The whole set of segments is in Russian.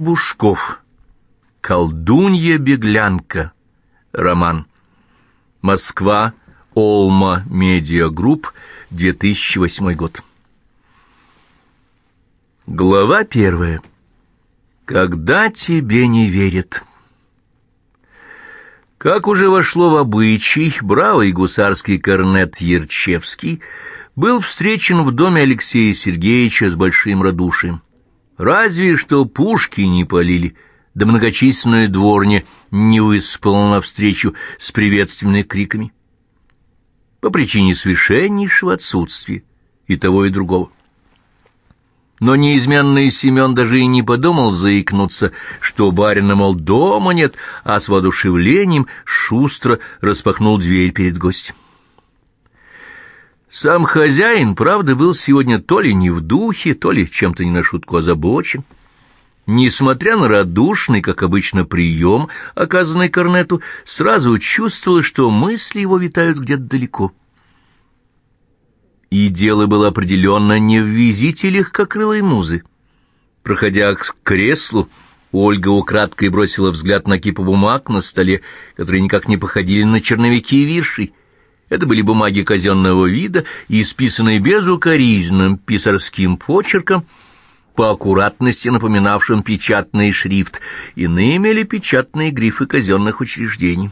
Бушков. Колдунья-беглянка. Роман. Москва. Олма Медиагрупп. 2008 год. Глава первая. Когда тебе не верят. Как уже вошло в обычай, бравый гусарский корнет Ерчевский был встречен в доме Алексея Сергеевича с большим радушием. Разве что пушки не полили, да многочисленная дворня не выспала навстречу с приветственными криками. По причине совершеннейшего отсутствия и того, и другого. Но неизменный Семен даже и не подумал заикнуться, что барина, мол, дома нет, а с воодушевлением шустро распахнул дверь перед гостем. Сам хозяин, правда, был сегодня то ли не в духе, то ли чем-то не на шутку озабочен. Несмотря на радушный, как обычно, прием, оказанный Корнету, сразу чувствовал, что мысли его витают где-то далеко. И дело было определенно не в визите легкокрылой музы. Проходя к креслу, Ольга украдкой бросила взгляд на кипу бумаг на столе, которые никак не походили на черновики и вирши, это были бумаги казенного вида, исписанные безукоризненным писарским почерком, по аккуратности напоминавшим печатный шрифт, иные имели печатные грифы казенных учреждений.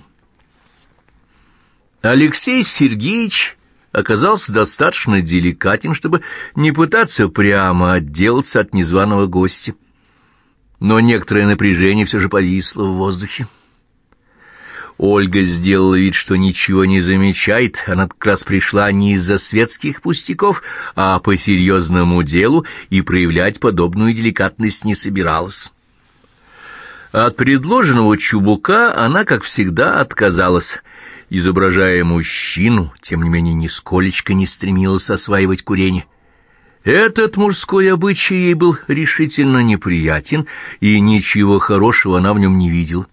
Алексей Сергеевич оказался достаточно деликатен, чтобы не пытаться прямо отделаться от незваного гостя. Но некоторое напряжение все же повисло в воздухе. Ольга сделала вид, что ничего не замечает. Она как раз пришла не из-за светских пустяков, а по серьезному делу и проявлять подобную деликатность не собиралась. От предложенного чубука она, как всегда, отказалась. Изображая мужчину, тем не менее нисколечко не стремилась осваивать курение. Этот мужской обычай ей был решительно неприятен, и ничего хорошего она в нем не видела.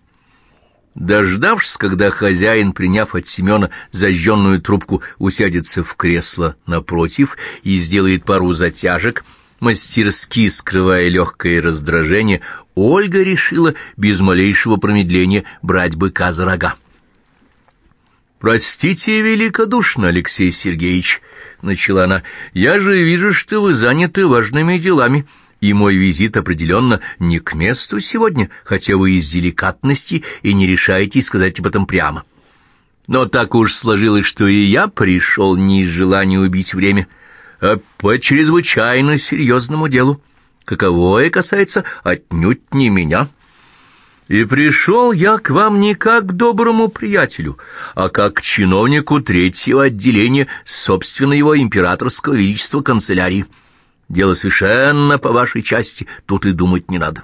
Дождавшись, когда хозяин, приняв от Семена зажженную трубку, усядется в кресло напротив и сделает пару затяжек, мастерски скрывая легкое раздражение, Ольга решила без малейшего промедления брать быка за рога. «Простите великодушно, Алексей Сергеевич», — начала она, — «я же вижу, что вы заняты важными делами» и мой визит определенно не к месту сегодня, хотя вы из деликатности и не решаетесь сказать об этом прямо. Но так уж сложилось, что и я пришел не из желания убить время, а по чрезвычайно серьезному делу, каковое касается отнюдь не меня». И пришел я к вам не как к доброму приятелю, а как к чиновнику третьего отделения собственного его императорского величества канцелярии. Дело совершенно по вашей части, тут и думать не надо.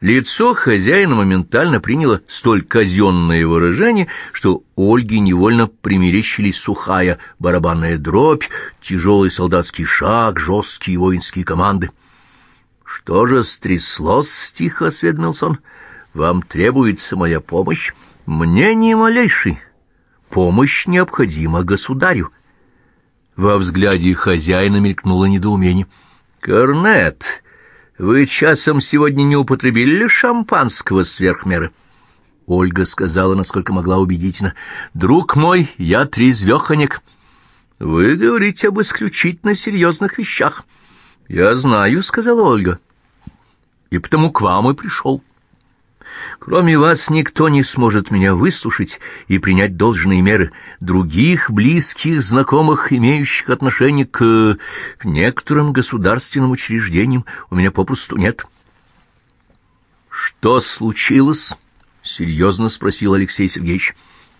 Лицо хозяина моментально приняло столь казенное выражение, что Ольге невольно примерещились сухая барабанная дробь, тяжелый солдатский шаг, жесткие воинские команды. «Что же стряслось?» — тихо осведомился он. «Вам требуется моя помощь?» «Мне ни малейший. Помощь необходима государю». Во взгляде хозяина мелькнуло недоумение. «Корнет, вы часом сегодня не употребили ли шампанского сверх меры?» Ольга сказала, насколько могла убедительно. «Друг мой, я трезвеханик. Вы говорите об исключительно серьезных вещах». «Я знаю», — сказала Ольга. «И потому к вам и пришел». Кроме вас никто не сможет меня выслушать и принять должные меры. Других близких, знакомых, имеющих отношение к, к некоторым государственным учреждениям у меня попросту нет. «Что случилось?» — серьезно спросил Алексей Сергеевич.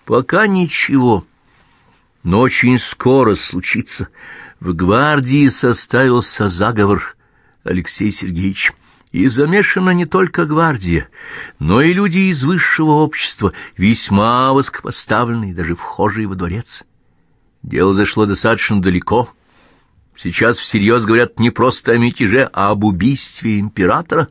«Пока ничего, но очень скоро случится. В гвардии составился заговор, Алексей Сергеевич». И замешана не только гвардия, но и люди из высшего общества, весьма высокопоставленные, даже вхожие во дворец. Дело зашло достаточно далеко. Сейчас всерьез говорят не просто о мятеже, а об убийстве императора.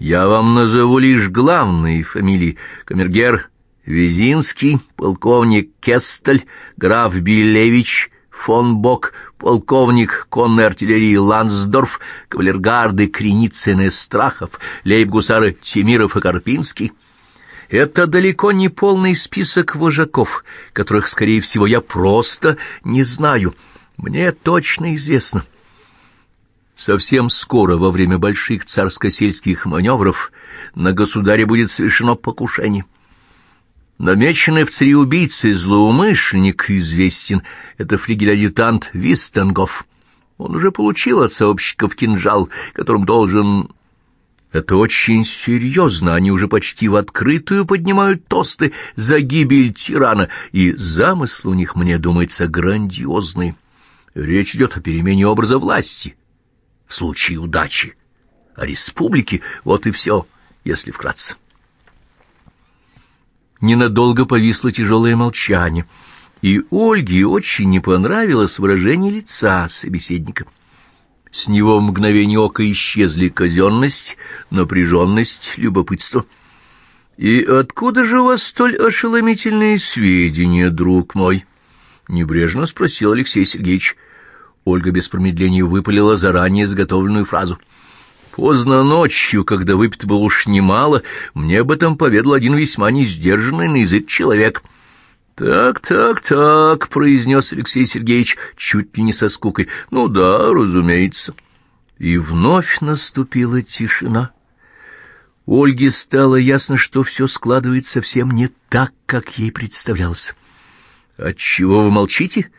Я вам назову лишь главные фамилии. Камергер Визинский, полковник Кестель, граф Билевич, фон Бок, полковник конной артиллерии Лансдорф, кавалергарды Креницын и Страхов, лейб-гусары Тимиров и Карпинский. Это далеко не полный список вожаков, которых, скорее всего, я просто не знаю. Мне точно известно. Совсем скоро, во время больших царско-сельских маневров, на государе будет совершено покушение. Намеченный в цареубийце злоумышленник известен. Это флигель-адъютант Вистенгоф. Он уже получил от сообщников кинжал, которым должен... Это очень серьезно. Они уже почти в открытую поднимают тосты за гибель тирана, и замысл у них, мне думается, грандиозный. Речь идет о перемене образа власти. В случае удачи. О республике — вот и все, если вкратце. Ненадолго повисло тяжелое молчание, и Ольге очень не понравилось выражение лица собеседника. С него в мгновение ока исчезли казенность, напряженность, любопытство. «И откуда же у вас столь ошеломительные сведения, друг мой?» — небрежно спросил Алексей Сергеевич. Ольга без промедления выпалила заранее изготовленную фразу — Поздно ночью, когда выпито было уж немало, мне об этом поведал один весьма несдержанный на язык человек. «Так, так, так», — произнес Алексей Сергеевич, чуть ли не со скукой. «Ну да, разумеется». И вновь наступила тишина. Ольге стало ясно, что все складывается совсем не так, как ей представлялось. «Отчего вы молчите?»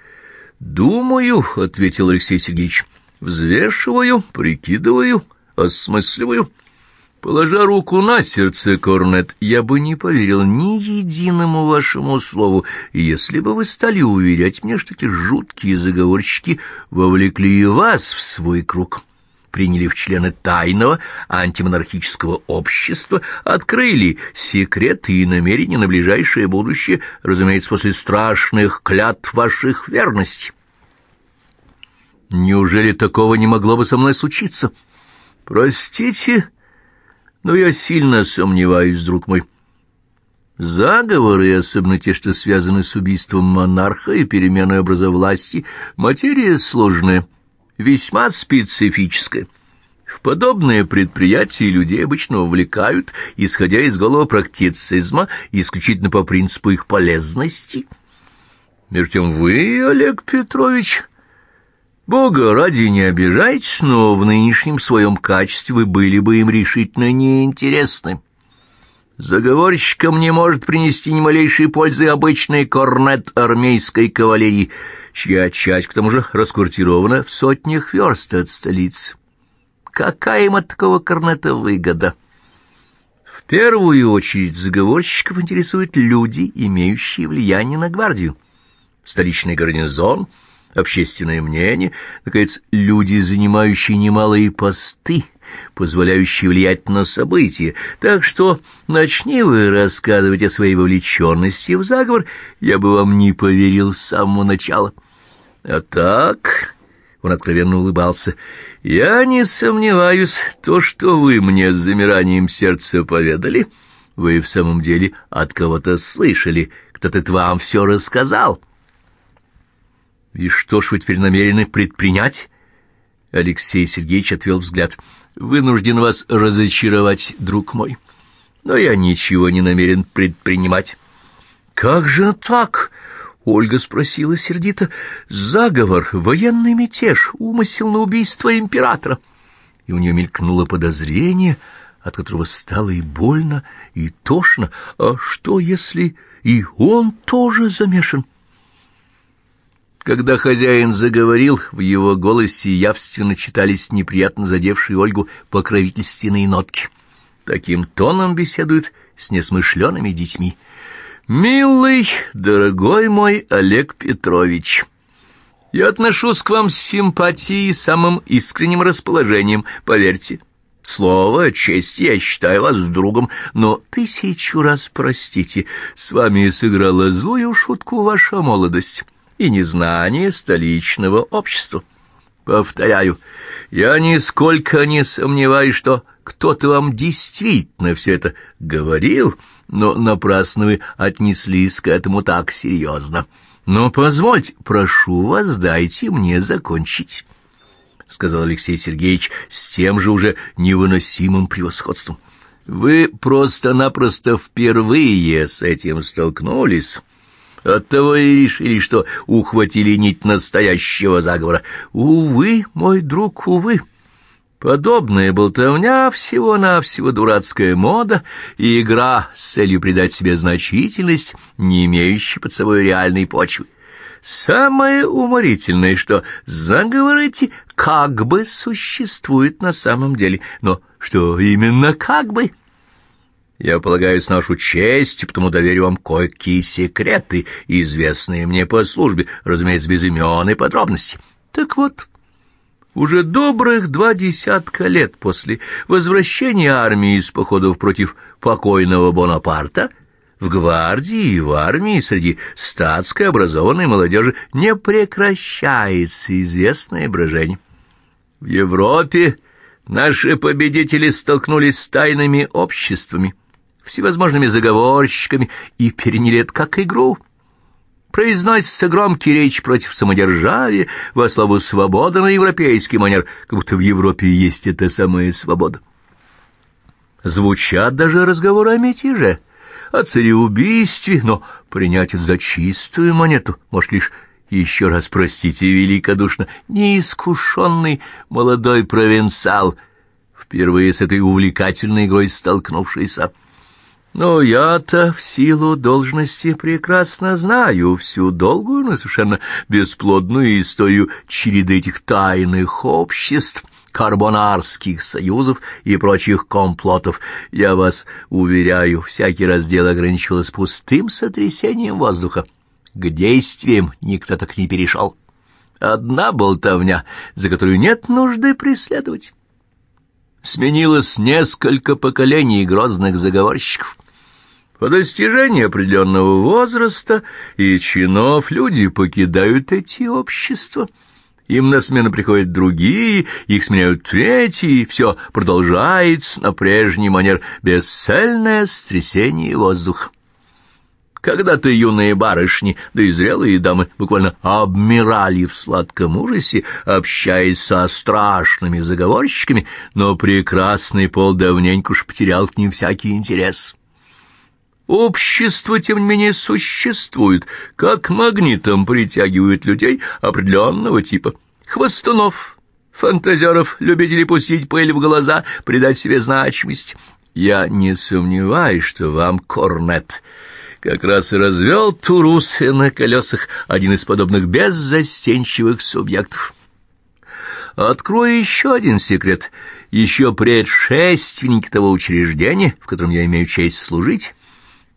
«Думаю», — ответил Алексей Сергеевич. «Взвешиваю, прикидываю» осмысливаю. Положа руку на сердце, Корнет, я бы не поверил ни единому вашему слову, если бы вы стали уверять мне, что эти жуткие заговорщики вовлекли и вас в свой круг, приняли в члены тайного антимонархического общества, открыли секреты и намерения на ближайшее будущее, разумеется, после страшных клятв ваших верностей. Неужели такого не могло бы со мной случиться?» Простите, но я сильно сомневаюсь, друг мой. Заговоры, особенно те, что связаны с убийством монарха и переменой образа власти, материя сложная, весьма специфическая. В подобные предприятия людей обычно увлекают, исходя из голого практицизма, исключительно по принципу их полезности. Между тем вы, Олег Петрович, Бога ради не обижайтесь, но в нынешнем своем качестве вы были бы им решительно неинтересны. Заговорщикам не может принести ни малейшей пользы обычный корнет армейской кавалерии, чья часть, к тому же, расквартирована в сотнях верст от столицы. Какая им от такого корнета выгода? В первую очередь заговорщиков интересуют люди, имеющие влияние на гвардию. Столичный гарнизон — общественное мнение, наконец, люди, занимающие немалые посты, позволяющие влиять на события. Так что начни вы рассказывать о своей вовлеченности в заговор, я бы вам не поверил с самого начала. А так, он откровенно улыбался, я не сомневаюсь, то, что вы мне с замиранием сердца поведали, вы в самом деле от кого-то слышали, кто-то вам все рассказал». «И что ж вы теперь намерены предпринять?» Алексей Сергеевич отвел взгляд. «Вынужден вас разочаровать, друг мой, но я ничего не намерен предпринимать». «Как же так?» — Ольга спросила сердито. «Заговор, военный мятеж, умысел на убийство императора». И у нее мелькнуло подозрение, от которого стало и больно, и тошно. «А что, если и он тоже замешан?» Когда хозяин заговорил, в его голосе явственно читались неприятно задевшие Ольгу покровительственные нотки. Таким тоном беседуют с несмышленными детьми. «Милый, дорогой мой Олег Петрович, я отношусь к вам с симпатией и самым искренним расположением, поверьте». Слово честь, я считаю вас другом, но тысячу раз простите, с вами сыграла злую шутку ваша молодость и незнание столичного общества. Повторяю, я нисколько не сомневаюсь, что кто-то вам действительно все это говорил, но напрасно вы отнеслись к этому так серьезно. Но позвольте, прошу вас, дайте мне закончить, — сказал Алексей Сергеевич с тем же уже невыносимым превосходством. Вы просто-напросто впервые с этим столкнулись. Оттого и решили, что ухватили нить настоящего заговора. Увы, мой друг, увы. Подобная болтовня всего-навсего дурацкая мода и игра с целью придать себе значительность, не имеющая под собой реальной почвы. Самое уморительное, что заговоры эти как бы существуют на самом деле, но что именно как бы? Я полагаюсь на нашу честь, потому доверю вам кое-какие секреты, известные мне по службе, разумеется, без имен и подробностей. Так вот... Уже добрых два десятка лет после возвращения армии из походов против покойного Бонапарта в гвардии и в армии среди статской образованной молодежи не прекращается известное брожение. В Европе наши победители столкнулись с тайными обществами, всевозможными заговорщиками и переняли это как игру — Произносится громкий речь против самодержавия во славу свободы на европейский манер, как будто в Европе есть эта самая свобода. Звучат даже разговоры о мятеже, о цареубийстве, но принять за чистую монету, может, лишь еще раз простите великодушно, неискушенный молодой провинциал, впервые с этой увлекательной игрой столкнувшийся. Но я-то в силу должности прекрасно знаю всю долгую, но совершенно бесплодную историю череды этих тайных обществ, карбонарских союзов и прочих комплотов. Я вас уверяю, всякий раздел ограничивался пустым сотрясением воздуха. К действиям никто так не перешел. Одна болтовня, за которую нет нужды преследовать. Сменилось несколько поколений грозных заговорщиков. По достижении определенного возраста и чинов люди покидают эти общества. Им на смену приходят другие, их сменяют третьи, и все продолжается на прежний манер бесцельное стрясение воздуха. Когда-то юные барышни, да и зрелые дамы буквально обмирали в сладком ужасе, общаясь со страшными заговорщиками, но прекрасный пол давненько уж потерял к ним всякий интерес. Общество, тем не менее, существует, как магнитом притягивает людей определенного типа. Хвостунов, фантазеров, любителей пустить пыль в глаза, придать себе значимость. Я не сомневаюсь, что вам, Корнет, как раз и развел турусы на колесах один из подобных беззастенчивых субъектов. Открою еще один секрет. Еще предшественники того учреждения, в котором я имею честь служить,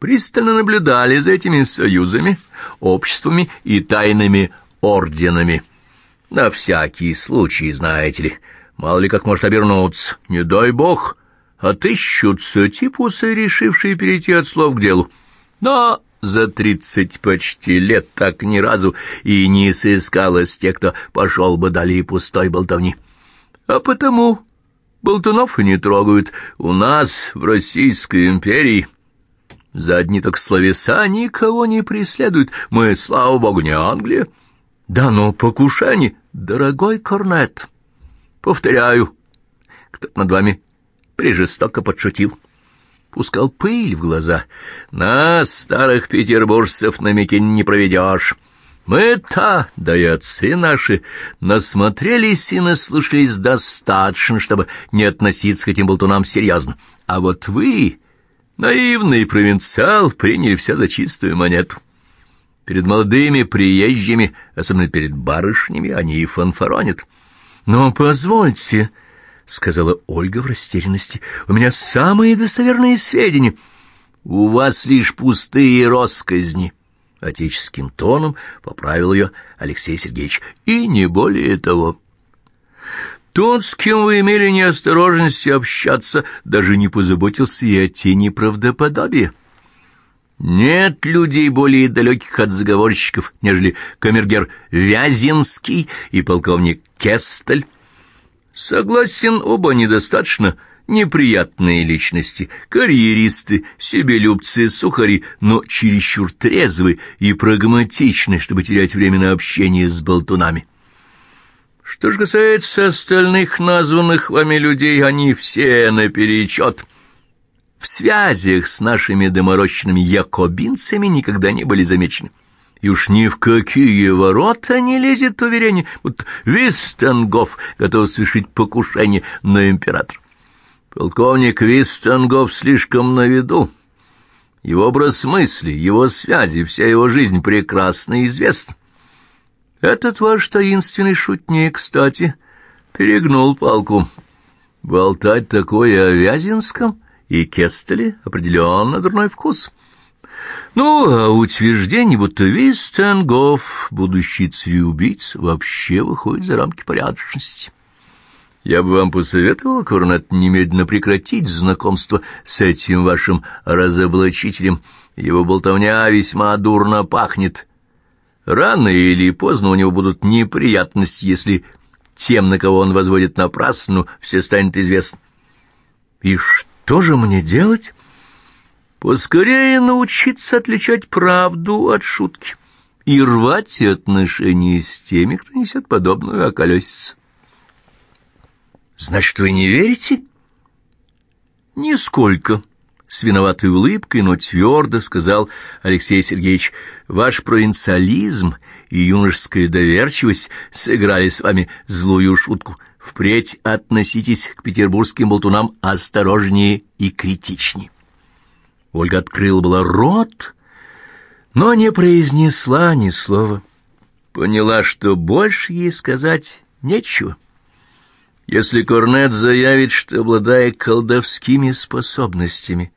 пристально наблюдали за этими союзами, обществами и тайными орденами. На всякий случай, знаете ли, мало ли как может обернуться, не дай бог, отыщутся типусы, решившие перейти от слов к делу. Но за тридцать почти лет так ни разу и не сыскалось тех, кто пошел бы далее пустой болтовни. А потому болтунов и не трогают. У нас, в Российской империи, за одни только словеса никого не преследуют. Мы, слава богу, не Англия. Да но покушение, дорогой Корнет. Повторяю, кто над вами прижестоко подшутил. Пускал пыль в глаза. Нас, старых петербуржцев, на Микине не проведешь. Мы-то, да и отцы наши, насмотрелись и наслушались достаточно, чтобы не относиться к этим болтунам серьезно. А вот вы Наивный провинциал приняли все за чистую монету. Перед молодыми приезжими, особенно перед барышнями, они и фанфаронят. «Но позвольте», — сказала Ольга в растерянности, — «у меня самые достоверные сведения. У вас лишь пустые росказни». Отеческим тоном поправил ее Алексей Сергеевич. «И не более того». Тот, с кем вы имели неосторожность общаться, даже не позаботился и о тени правдоподобия. Нет людей более далеких от заговорщиков, нежели камергер Вязинский и полковник Кестель. Согласен, оба недостаточно неприятные личности, карьеристы, себелюбцы, сухари, но чересчур трезвы и прагматичны, чтобы терять время на общение с болтунами. Что же касается остальных названных вами людей, они все наперечет. В связях с нашими доморощенными якобинцами никогда не были замечены. И уж ни в какие ворота не лезет уверение, вот Вистенгоф готов совершить покушение на императора. Полковник Вистенгоф слишком на виду. Его образ мысли, его связи, вся его жизнь прекрасно известна. Этот ваш таинственный шутник, кстати, перегнул палку. Болтать такое о Вязинском и Кестеле определенно дурной вкус. Ну, а утверждение, будто Вистенгоф, будущий цареубийц, вообще выходит за рамки порядочности. Я бы вам посоветовал, Корнет, немедленно прекратить знакомство с этим вашим разоблачителем. Его болтовня весьма дурно пахнет. Рано или поздно у него будут неприятности, если тем, на кого он возводит напрасну, все станет известно. И что же мне делать? Поскорее научиться отличать правду от шутки и рвать отношения с теми, кто несет подобную околесицу. Значит, вы не верите? Нисколько с виноватой улыбкой, но твердо сказал Алексей Сергеевич, «Ваш провинциализм и юношеская доверчивость сыграли с вами злую шутку. Впредь относитесь к петербургским болтунам осторожнее и критичнее». Ольга открыла было рот, но не произнесла ни слова. Поняла, что больше ей сказать нечего. Если Корнет заявит, что, обладая колдовскими способностями,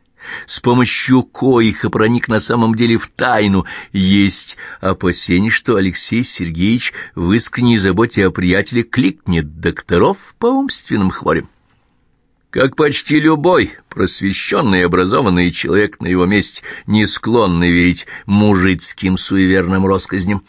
с помощью коих и проник на самом деле в тайну, есть опасение, что Алексей Сергеевич в искренней заботе о приятеле кликнет докторов по умственным хворям. Как почти любой просвещенный и образованный человек на его месте, не склонный верить мужицким суеверным россказням.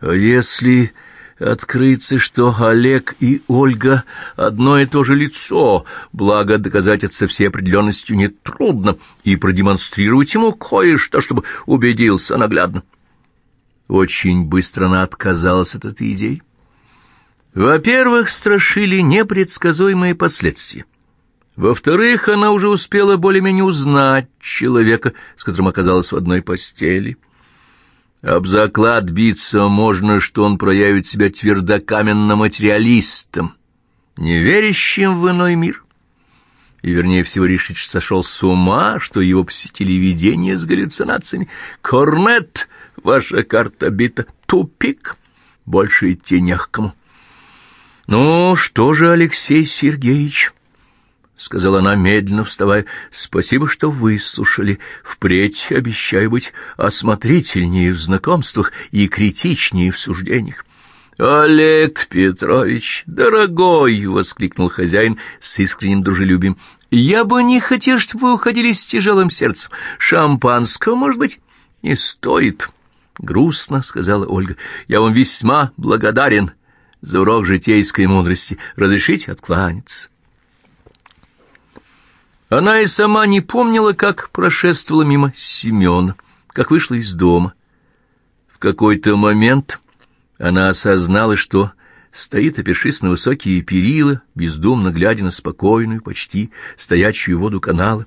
А если Открыться, что Олег и Ольга одно и то же лицо, благо доказать это со всей определенностью нетрудно, и продемонстрировать ему кое-что, чтобы убедился наглядно. Очень быстро она отказалась от этой идеи. Во-первых, страшили непредсказуемые последствия. Во-вторых, она уже успела более-менее узнать человека, с которым оказалась в одной постели. Об заклад биться можно, что он проявит себя твердокаменно-материалистом, не верящим в иной мир. И, вернее всего, что сошел с ума, что его посетили видения с галлюцинациями. «Корнет, ваша карта бита, тупик, больше идти не к кому». «Ну, что же, Алексей Сергеевич?» — сказала она, медленно вставая. — Спасибо, что выслушали. Впредь обещаю быть осмотрительнее в знакомствах и критичнее в суждениях. — Олег Петрович, дорогой! — воскликнул хозяин с искренним дружелюбием. — Я бы не хотел, чтобы вы уходили с тяжелым сердцем. Шампанского, может быть, не стоит. — Грустно, — сказала Ольга. — Я вам весьма благодарен за урок житейской мудрости. Разрешите откланяться. Она и сама не помнила, как прошествовала мимо Семена, как вышла из дома. В какой-то момент она осознала, что стоит, опершись на высокие перила, бездумно глядя на спокойную, почти стоячую воду канала,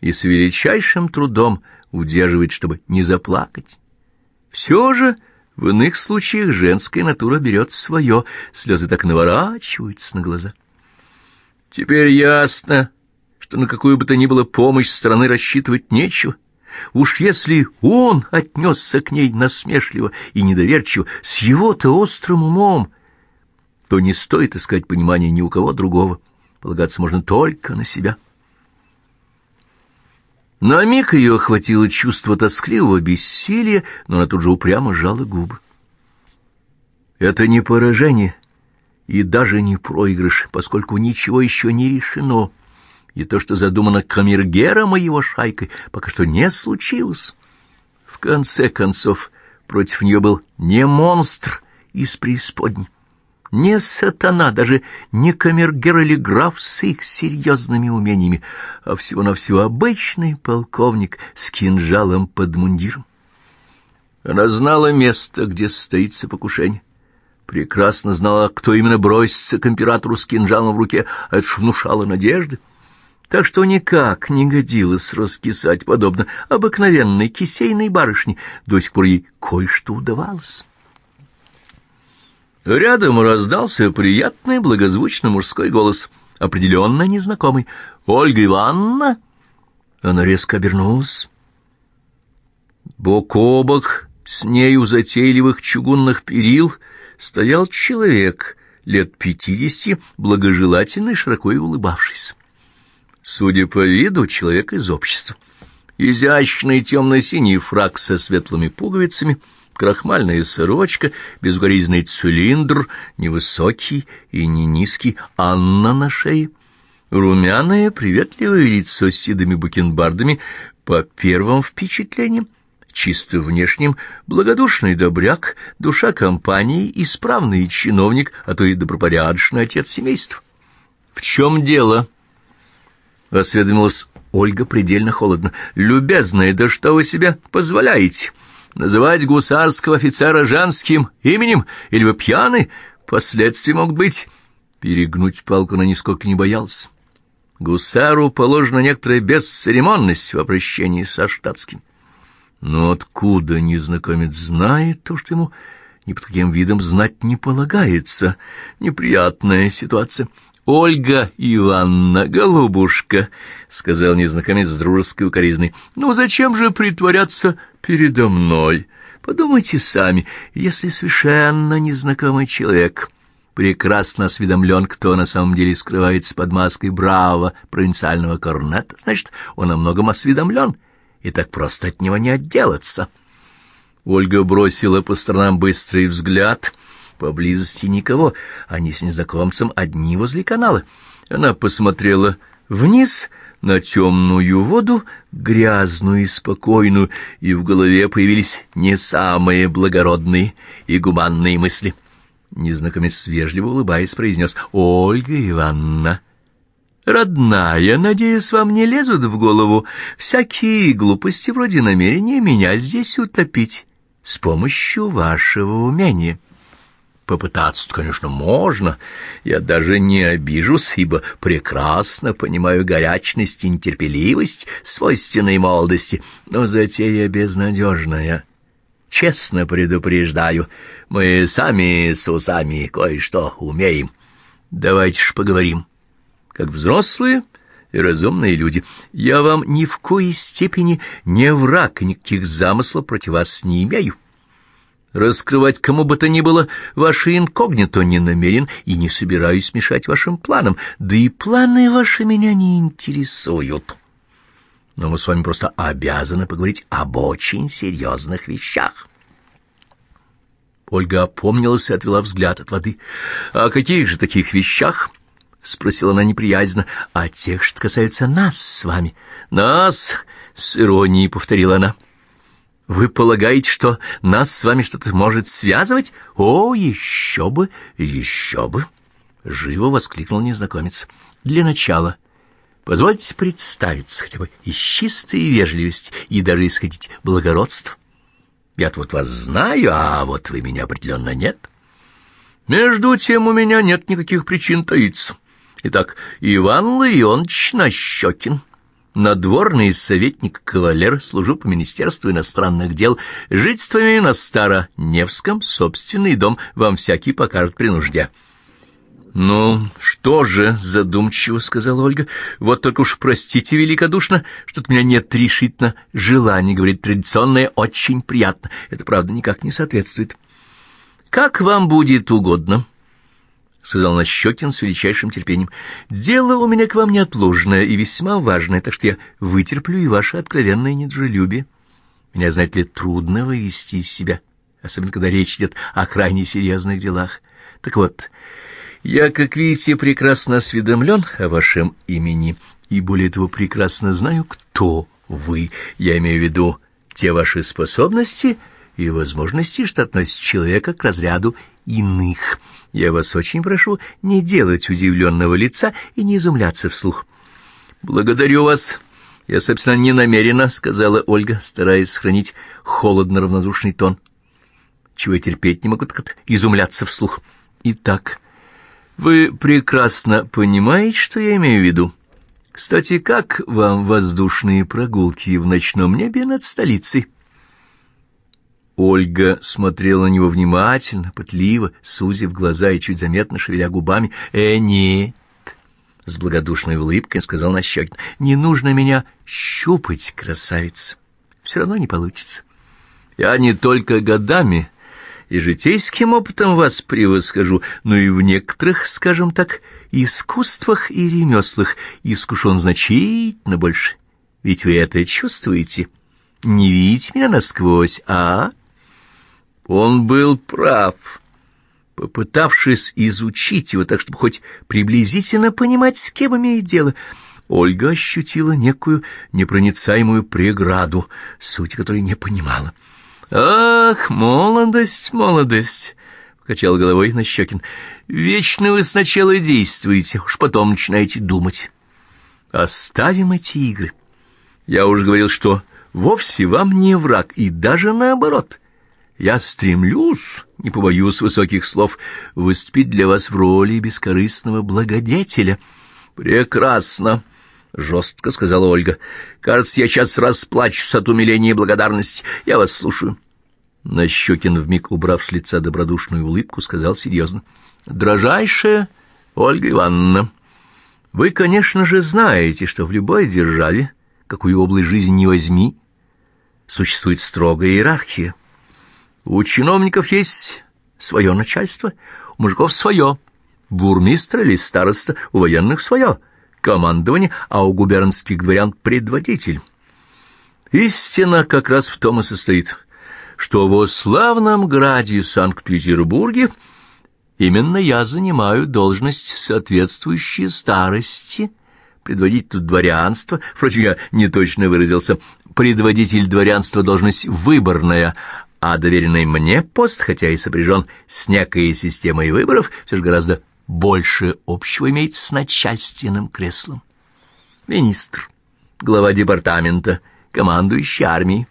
и с величайшим трудом удерживает, чтобы не заплакать. Все же в иных случаях женская натура берет свое, слезы так наворачиваются на глаза. Теперь ясно, что на какую бы то ни было помощь стороны рассчитывать нечего. Уж если он отнесся к ней насмешливо и недоверчиво, с его-то острым умом, то не стоит искать понимания ни у кого другого. Полагаться можно только на себя. На миг ее охватило чувство тоскливого бессилия, но она тут же упрямо сжала губы. Это не поражение и даже не проигрыш, поскольку ничего еще не решено — и то, что задумано камергером и его шайкой, пока что не случилось. В конце концов, против нее был не монстр из преисподней, Не сатана, даже не камергер или граф с их серьезными умениями, а всего-навсего обычный полковник с кинжалом под мундиром. Она знала место, где состоится покушение. Прекрасно знала, кто именно бросится к императору с кинжалом в руке, а это внушало надежды. Так что никак не годилось раскисать подобно обыкновенной кисейной барышне. До сих пор ей кое-что удавалось. Рядом раздался приятный благозвучный мужской голос, определенно незнакомый. «Ольга Ивановна?» Она резко обернулась. Бок о бок с нею затейливых чугунных перил стоял человек лет пятидесяти, благожелательный, широко и улыбавшийся. Судя по виду, человек из общества. Изящный темно-синий фрак со светлыми пуговицами — крахмальная сорочка, безгоризный цилиндр, невысокий и не низкий, Анна на шее. Румяное, приветливое лицо с седыми бакенбардами по первым впечатлениям, чисто внешним, благодушный добряк, душа компании, исправный чиновник, а то и добропорядочный отец семейства. «В чем дело?» — осведомилась Ольга предельно холодно. «Любезная, да что вы себе позволяете?» Называть гусарского офицера женским именем? Или вы пьяны? Последствия могут быть. Перегнуть палку на нисколько не боялся. Гусару положена некоторая бесцеремонность в обращении со штатским. Но откуда незнакомец знает то, что ему ни под каким видом знать не полагается? Неприятная ситуация. «Ольга Ивановна, голубушка», — сказал незнакомец с дружеской укоризной, — «ну зачем же притворяться передо мной? Подумайте сами, если совершенно незнакомый человек прекрасно осведомлен, кто на самом деле скрывается под маской браво провинциального корнета, значит, он о многом осведомлен, и так просто от него не отделаться». Ольга бросила по сторонам быстрый взгляд — Поблизости никого, они с незнакомцем одни возле канала. Она посмотрела вниз на темную воду, грязную и спокойную, и в голове появились не самые благородные и гуманные мысли. Незнакомец вежливо улыбаясь произнес «Ольга Ивановна». «Родная, надеюсь, вам не лезут в голову всякие глупости вроде намерения меня здесь утопить с помощью вашего умения». Попытаться, конечно, можно. Я даже не обижусь, ибо прекрасно понимаю горячность и нетерпеливость свойственной молодости, но затея безнадежная. Честно предупреждаю, мы сами с усами кое-что умеем. Давайте ж поговорим, как взрослые и разумные люди. Я вам ни в коей степени не враг, никаких замыслов против вас не имею. Раскрывать кому бы то ни было ваши инкогнито не намерен и не собираюсь мешать вашим планам, да и планы ваши меня не интересуют. Но мы с вами просто обязаны поговорить об очень серьезных вещах. Ольга опомнилась и отвела взгляд от воды. — О каких же таких вещах? — спросила она неприязненно. — О тех, что касаются нас с вами. — Нас? — с иронией повторила она. — вы полагаете, что нас с вами что-то может связывать? О, еще бы, еще бы! Живо воскликнул незнакомец. Для начала позвольте представиться хотя бы из чистой вежливости и даже исходить благородства. Я-то вот вас знаю, а вот вы меня определенно нет. Между тем у меня нет никаких причин таиться. Итак, Иван Ларионович Нащекин — надворный советник кавалер, служу по Министерству иностранных дел, жительствами на Старо-Невском, собственный дом вам всякий покажет при нужде». «Ну, что же?» — задумчиво сказала Ольга. «Вот только уж простите великодушно, что у меня нет решительно желания, говорит традиционное, очень приятно. Это, правда, никак не соответствует». «Как вам будет угодно», — сказал Нащекин с величайшим терпением. — Дело у меня к вам неотложное и весьма важное, так что я вытерплю и ваше откровенное недружелюбие. Меня, знаете ли, трудно вывести из себя, особенно когда речь идет о крайне серьезных делах. Так вот, я, как видите, прекрасно осведомлен о вашем имени и, более того, прекрасно знаю, кто вы. Я имею в виду те ваши способности и возможности, что относят человека к разряду иных. Я вас очень прошу не делать удивленного лица и не изумляться вслух. Благодарю вас. Я, собственно, не намерена, сказала Ольга, стараясь сохранить холодно-равнодушный тон. Чего я терпеть не могу, так изумляться вслух. Итак, вы прекрасно понимаете, что я имею в виду. Кстати, как вам воздушные прогулки в ночном небе над столицей? Ольга смотрела на него внимательно, пытливо, сузив глаза и чуть заметно шевеля губами. «Э, нет!» — с благодушной улыбкой сказал Нащекин. «Не нужно меня щупать, красавица. Все равно не получится. Я не только годами и житейским опытом вас превосхожу, но и в некоторых, скажем так, искусствах и ремеслах искушен значительно больше. Ведь вы это чувствуете. Не видите меня насквозь, а? Он был прав. Попытавшись изучить его так, чтобы хоть приблизительно понимать, с кем имеет дело, Ольга ощутила некую непроницаемую преграду, суть которой не понимала. «Ах, молодость, молодость!» — покачал головой Нащекин. «Вечно вы сначала действуете, уж потом начинаете думать. Оставим эти игры. Я уже говорил, что вовсе вам не враг, и даже наоборот. Я стремлюсь, не побоюсь высоких слов, выступить для вас в роли бескорыстного благодетеля. Прекрасно!» — жестко сказала Ольга. «Кажется, я сейчас расплачусь от умиления и благодарности. Я вас слушаю». Нащекин, вмиг убрав с лица добродушную улыбку, сказал серьезно. «Дрожайшая Ольга Ивановна, вы, конечно же, знаете, что в любой державе, какую область жизни не возьми, существует строгая иерархия. У чиновников есть свое начальство, у мужиков свое, бурмистр или староста, у военных свое, командование, а у губернских дворян предводитель. Истина как раз в том и состоит, что во славном граде Санкт-Петербурге именно я занимаю должность, соответствующую старости, предводитель дворянства, впрочем, я не точно выразился, предводитель дворянства должность выборная, а доверенный мне пост, хотя и сопряжен с некой системой выборов, все же гораздо больше общего имеет с начальственным креслом. Министр, глава департамента, командующий армией.